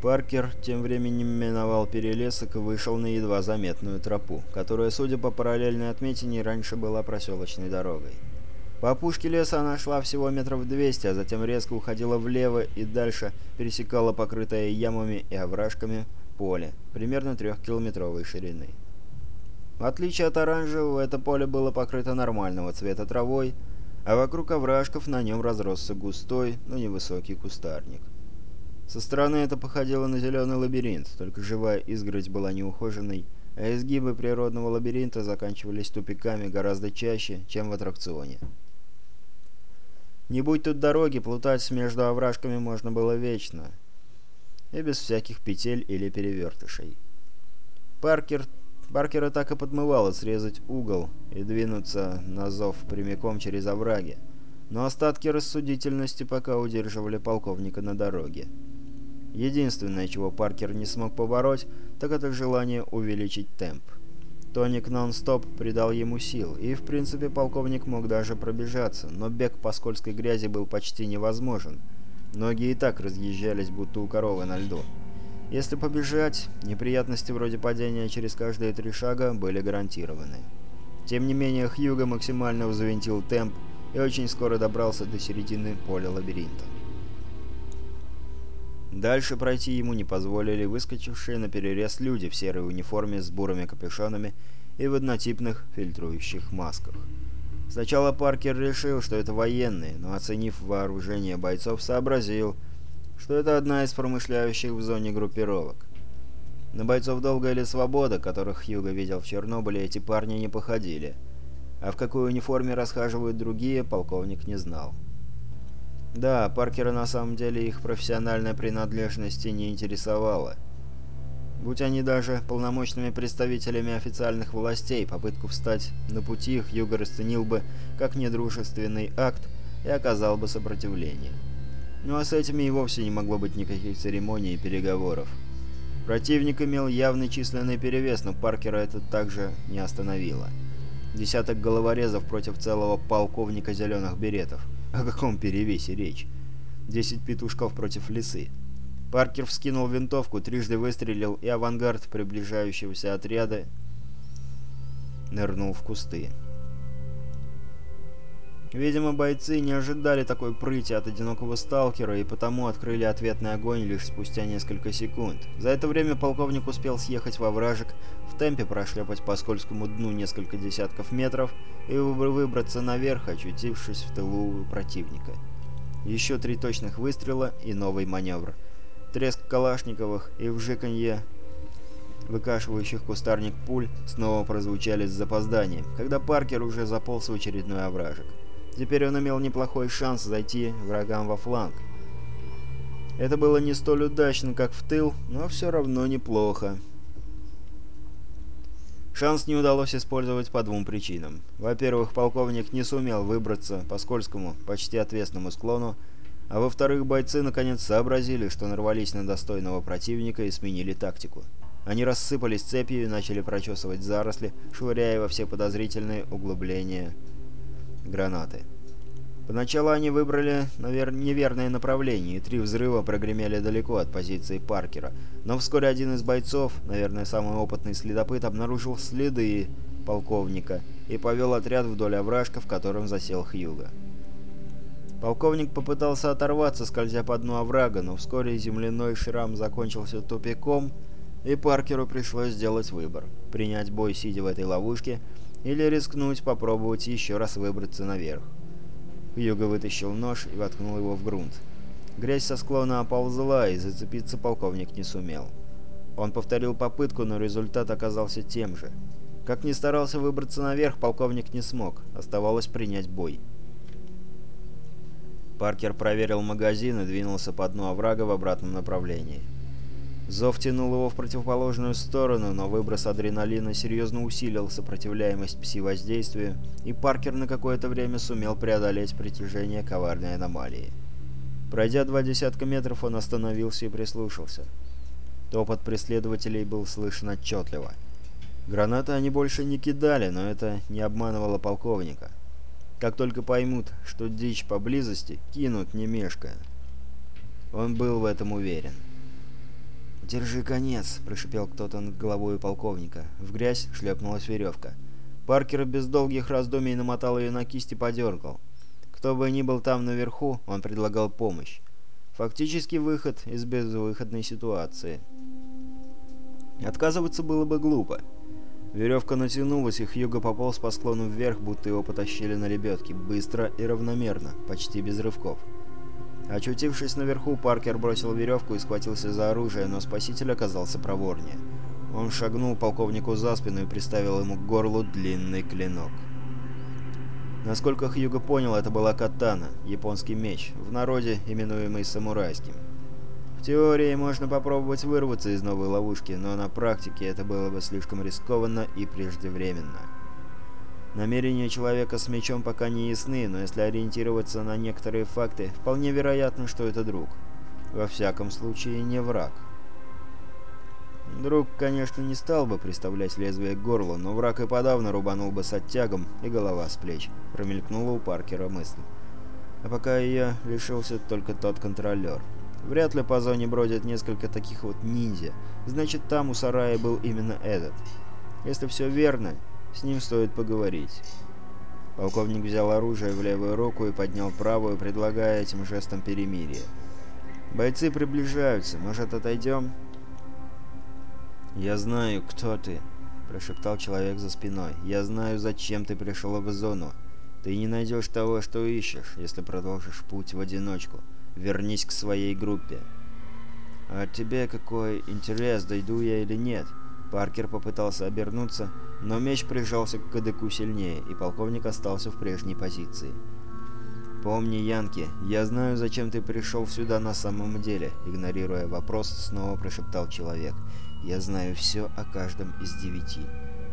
Паркер тем временем миновал перелесок и вышел на едва заметную тропу, которая, судя по параллельной отметине, раньше была проселочной дорогой. По опушке леса она шла всего метров 200, а затем резко уходила влево и дальше пересекала покрытое ямами и овражками поле, примерно трехкилометровой ширины. В отличие от оранжевого, это поле было покрыто нормального цвета травой, а вокруг овражков на нем разросся густой, но невысокий кустарник. Со стороны это походило на зеленый лабиринт, только живая изгородь была неухоженной, а изгибы природного лабиринта заканчивались тупиками гораздо чаще, чем в аттракционе. Не будь тут дороги, плутать между овражками можно было вечно, и без всяких петель или перевертышей. Паркер, Паркера так и подмывало срезать угол и двинуться на зов прямиком через овраги, но остатки рассудительности пока удерживали полковника на дороге. Единственное, чего Паркер не смог побороть, так это желание увеличить темп. Тоник нон-стоп придал ему сил, и в принципе полковник мог даже пробежаться, но бег по скользкой грязи был почти невозможен. Ноги и так разъезжались, будто у коровы на льду. Если побежать, неприятности вроде падения через каждые три шага были гарантированы. Тем не менее, Хьюго максимально взвинтил темп и очень скоро добрался до середины поля лабиринта. Дальше пройти ему не позволили выскочившие на перерез люди в серой униформе с бурыми капюшонами и в однотипных фильтрующих масках. Сначала Паркер решил, что это военные, но оценив вооружение бойцов, сообразил, что это одна из промышляющих в зоне группировок. На бойцов «Долгая или свобода», которых Хьюго видел в Чернобыле, эти парни не походили. А в какой униформе расхаживают другие, полковник не знал. Да, Паркера на самом деле их профессиональная принадлежность не интересовала. Будь они даже полномочными представителями официальных властей, попытку встать на пути Хьюго расценил бы как недружественный акт и оказал бы сопротивление. Ну а с этими и вовсе не могло быть никаких церемоний и переговоров. Противник имел явный численный перевес, но Паркера это также не остановило. Десяток головорезов против целого полковника зеленых беретов – о каком перевесе речь? Десять петушков против лисы. Паркер вскинул винтовку, трижды выстрелил, и авангард приближающегося отряда нырнул в кусты. Видимо, бойцы не ожидали такой прыти от одинокого сталкера и потому открыли ответный огонь лишь спустя несколько секунд. За это время полковник успел съехать во вражек, в темпе прошлепать по скользкому дну несколько десятков метров и выбраться наверх, очутившись в тылу противника. Еще три точных выстрела и новый маневр. Треск калашниковых и вжиканье выкашивающих кустарник пуль снова прозвучали с запозданием, когда Паркер уже заполз в очередной овражек. Теперь он имел неплохой шанс зайти врагам во фланг. Это было не столь удачно, как в тыл, но все равно неплохо. Шанс не удалось использовать по двум причинам. Во-первых, полковник не сумел выбраться по скользкому, почти отвесному склону, а во-вторых, бойцы наконец сообразили, что нарвались на достойного противника и сменили тактику. Они рассыпались цепью и начали прочесывать заросли, швыряя во все подозрительные углубления гранаты. Поначалу они выбрали навер... неверное направление, и три взрыва прогремели далеко от позиции Паркера. Но вскоре один из бойцов, наверное, самый опытный следопыт, обнаружил следы полковника и повел отряд вдоль овражка, в котором засел Хьюго. Полковник попытался оторваться, скользя по дну оврага, но вскоре земляной шрам закончился тупиком, и Паркеру пришлось сделать выбор – принять бой, сидя в этой ловушке, или рискнуть попробовать еще раз выбраться наверх. Юга вытащил нож и воткнул его в грунт. Грязь со склона оползла, и зацепиться полковник не сумел. Он повторил попытку, но результат оказался тем же. Как ни старался выбраться наверх, полковник не смог. Оставалось принять бой. Паркер проверил магазин и двинулся по дну оврага в обратном направлении. Зов тянул его в противоположную сторону, но выброс адреналина серьезно усилил сопротивляемость пси-воздействию, и Паркер на какое-то время сумел преодолеть притяжение коварной аномалии. Пройдя два десятка метров, он остановился и прислушался. Топот преследователей был слышен отчетливо. Гранаты они больше не кидали, но это не обманывало полковника. Как только поймут, что дичь поблизости, кинут не мешкая. Он был в этом уверен. «Держи конец!» – прошипел кто-то над головой полковника. В грязь шлепнулась веревка. Паркер без долгих раздумий намотал ее на кисть и подергал. Кто бы ни был там наверху, он предлагал помощь. Фактически выход из безвыходной ситуации. Отказываться было бы глупо. Веревка натянулась, и Хьюго пополз по склону вверх, будто его потащили на лебедке, быстро и равномерно, почти без рывков. Очутившись наверху, Паркер бросил веревку и схватился за оружие, но спаситель оказался проворнее. Он шагнул полковнику за спину и приставил ему к горлу длинный клинок. Насколько Хьюго понял, это была катана, японский меч, в народе именуемый самурайским. В теории можно попробовать вырваться из новой ловушки, но на практике это было бы слишком рискованно и преждевременно. Намерения человека с мечом пока не ясны, но если ориентироваться на некоторые факты, вполне вероятно, что это друг. Во всяком случае, не враг. Друг, конечно, не стал бы приставлять лезвие к горлу, но враг и подавно рубанул бы с оттягом, и голова с плеч. Промелькнула у Паркера мысль. А пока ее лишился только тот контролер. Вряд ли по зоне бродят несколько таких вот ниндзя. Значит, там у сарая был именно этот. Если все верно, с ним стоит поговорить. Полковник взял оружие в левую руку и поднял правую, предлагая этим жестом перемирие. «Бойцы приближаются. Может, отойдем?» «Я знаю, кто ты», — прошептал человек за спиной. «Я знаю, зачем ты пришел в зону. Ты не найдешь того, что ищешь, если продолжишь путь в одиночку. Вернись к своей группе». «А тебе какой интерес, дойду я или нет?» Паркер попытался обернуться, но меч прижался к кадыку сильнее, и полковник остался в прежней позиции. «Помни, Янки, я знаю, зачем ты пришел сюда на самом деле», — игнорируя вопрос, снова прошептал человек. Я знаю все о каждом из девяти,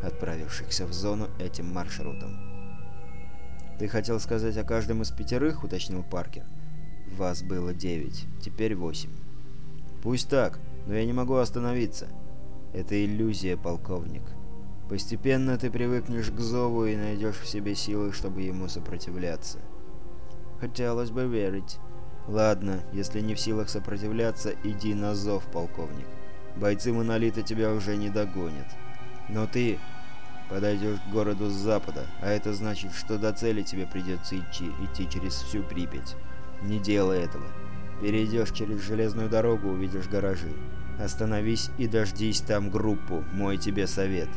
отправившихся в зону этим маршрутом. «Ты хотел сказать о каждом из пятерых?» — уточнил Паркер. «Вас было девять, теперь восемь». «Пусть так, но я не могу остановиться. Это иллюзия, полковник. Постепенно ты привыкнешь к зову и найдешь в себе силы, чтобы ему сопротивляться». «Хотелось бы верить». «Ладно, если не в силах сопротивляться, иди на зов, полковник». Бойцы Монолита тебя уже не догонят. Но ты подойдешь к городу с запада, а это значит, что до цели тебе придется идти, идти через всю Припять. Не делай этого. Перейдешь через железную дорогу, увидишь гаражи. Остановись и дождись там группу, мой тебе совет.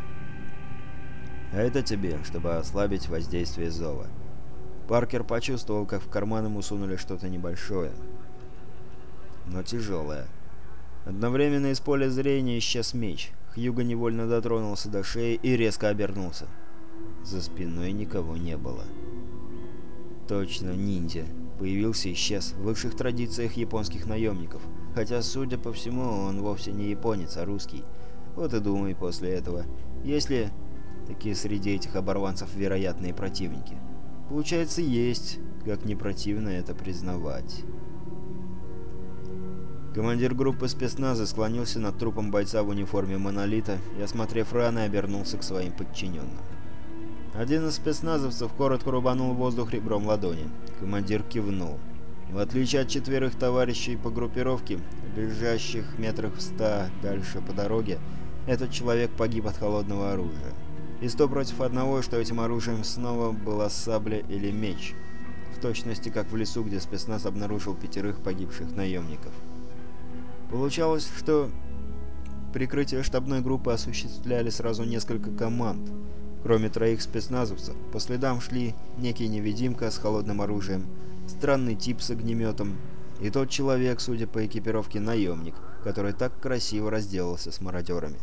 А это тебе, чтобы ослабить воздействие зова. Паркер почувствовал, как в карман ему сунули что-то небольшое, но тяжелое. Одновременно из поля зрения исчез меч. Хьюго невольно дотронулся до шеи и резко обернулся. За спиной никого не было. Точно, ниндзя. Появился и исчез в лучших традициях японских наемников. Хотя, судя по всему, он вовсе не японец, а русский. Вот и думай после этого, есть ли такие среди этих оборванцев вероятные противники. Получается, есть, как не противно это признавать. Командир группы спецназа склонился над трупом бойца в униформе «Монолита» и, осмотрев раны, обернулся к своим подчиненным. Один из спецназовцев коротко рубанул воздух ребром ладони. Командир кивнул. В отличие от четверых товарищей по группировке, лежащих метрах в ста дальше по дороге, этот человек погиб от холодного оружия. И сто против одного, что этим оружием снова была сабля или меч. В точности как в лесу, где спецназ обнаружил пятерых погибших наемников. Получалось, что прикрытие штабной группы осуществляли сразу несколько команд. Кроме троих спецназовцев, по следам шли некий невидимка с холодным оружием, странный тип с огнеметом и тот человек, судя по экипировке, наемник, который так красиво разделался с мародерами.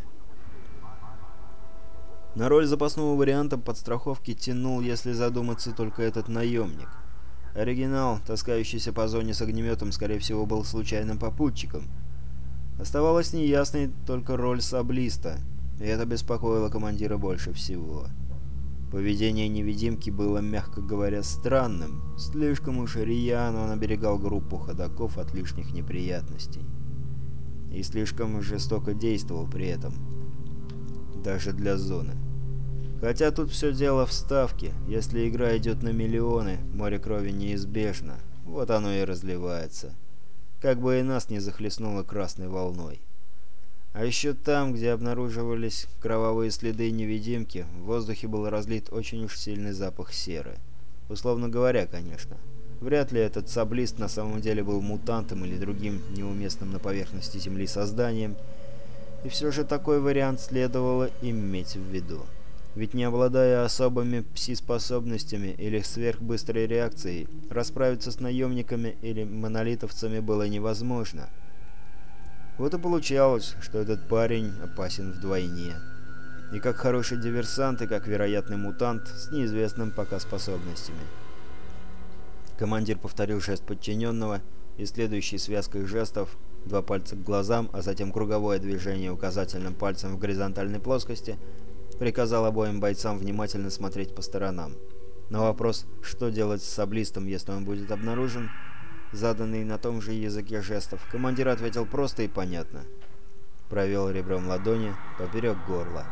На роль запасного варианта подстраховки тянул, если задуматься, только этот наемник. Оригинал, таскающийся по зоне с огнеметом, скорее всего, был случайным попутчиком – Оставалась неясной только роль саблиста, и это беспокоило командира больше всего. Поведение невидимки было, мягко говоря, странным. Слишком уж рьяно он оберегал группу ходаков от лишних неприятностей. И слишком жестоко действовал при этом. Даже для зоны. Хотя тут все дело в ставке. Если игра идет на миллионы, море крови неизбежно. Вот оно и разливается как бы и нас не захлестнуло красной волной. А еще там, где обнаруживались кровавые следы невидимки, в воздухе был разлит очень уж сильный запах серы. Условно говоря, конечно. Вряд ли этот саблист на самом деле был мутантом или другим неуместным на поверхности Земли созданием, и все же такой вариант следовало иметь в виду. Ведь не обладая особыми пси-способностями или сверхбыстрой реакцией, расправиться с наемниками или монолитовцами было невозможно. Вот и получалось, что этот парень опасен вдвойне. И как хороший диверсант, и как вероятный мутант с неизвестным пока способностями. Командир повторил жест подчиненного, и следующей связкой жестов два пальца к глазам, а затем круговое движение указательным пальцем в горизонтальной плоскости, приказал обоим бойцам внимательно смотреть по сторонам. На вопрос, что делать с саблистом, если он будет обнаружен, заданный на том же языке жестов, командир ответил просто и понятно. Провел ребром ладони поперек горла.